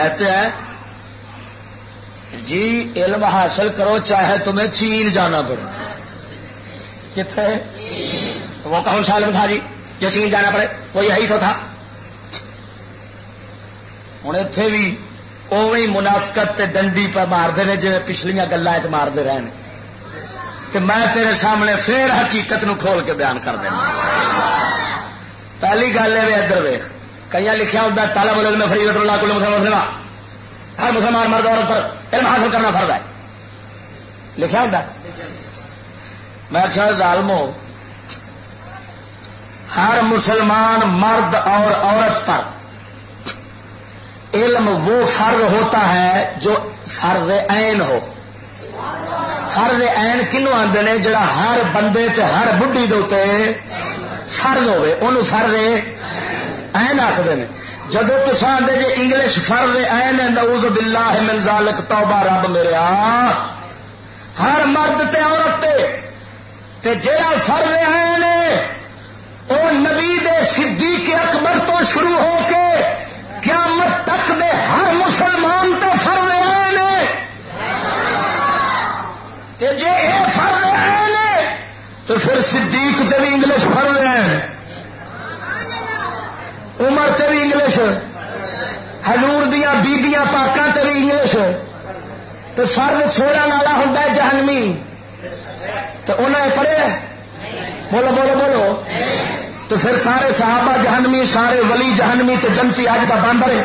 کہتے ہیں جی علم حاصل کرو، چاہے تمہیں چین جانا پڑے۔ کتنے؟ تو وہ کون سا علم تھا جی جو چین جانا پڑے، وہ یہی تو تھا۔ ہوں اتے بھی اوی منافقت ڈنڈی پہ مارتے ہیں جی پچھلیا گلوں چ مارتے رہے کہ میں تیرے سامنے پھر حقیقت نو کھول کے بیان کر دینا۔ پہلی گل ہے ادھر ویخ کئی لکھا ہوتا تالا بولے میں فریدت اللہ کل مسلم ہر مسلمان مرد عورت پر علم حاصل کرنا فرض ہے۔ لکھا ہوتا میں کیا ظالمو، ہر مسلمان مرد اور عورت پر علم وہ فرض ہوتا ہے جو فرض عین ہو۔ فرض عین کنو آدھے نے جڑا ہر بندے تے ہر بڑھی دے فرض ہوے ان فرض این آخر نے جب تصا آدھے جی انگلش فرض این نعوذ باللہ من ذالک، توبہ رب میرے ہر مرد تے عورت تے تے جڑا فرض این وہ نبی دے صدیق اکبر تو شروع ہو کے قیامت تک دے ہر مسلمان تو فرض این تے جے اے فرض این تو پھر صدیق تے بھی انگلش فرض ہیں عمر تے بھی انگلش ہزور دیا بیبیاں پاکاں تے بھی انگلش تو فرد چھوڑا والا ہوں جہنمی۔ تو انہیں پڑھے؟ بولو بولو بولو۔ تو پھر سارے صحابہ جہنمی، سارے ولی جہنمی تو جنتی اج کا بند رہے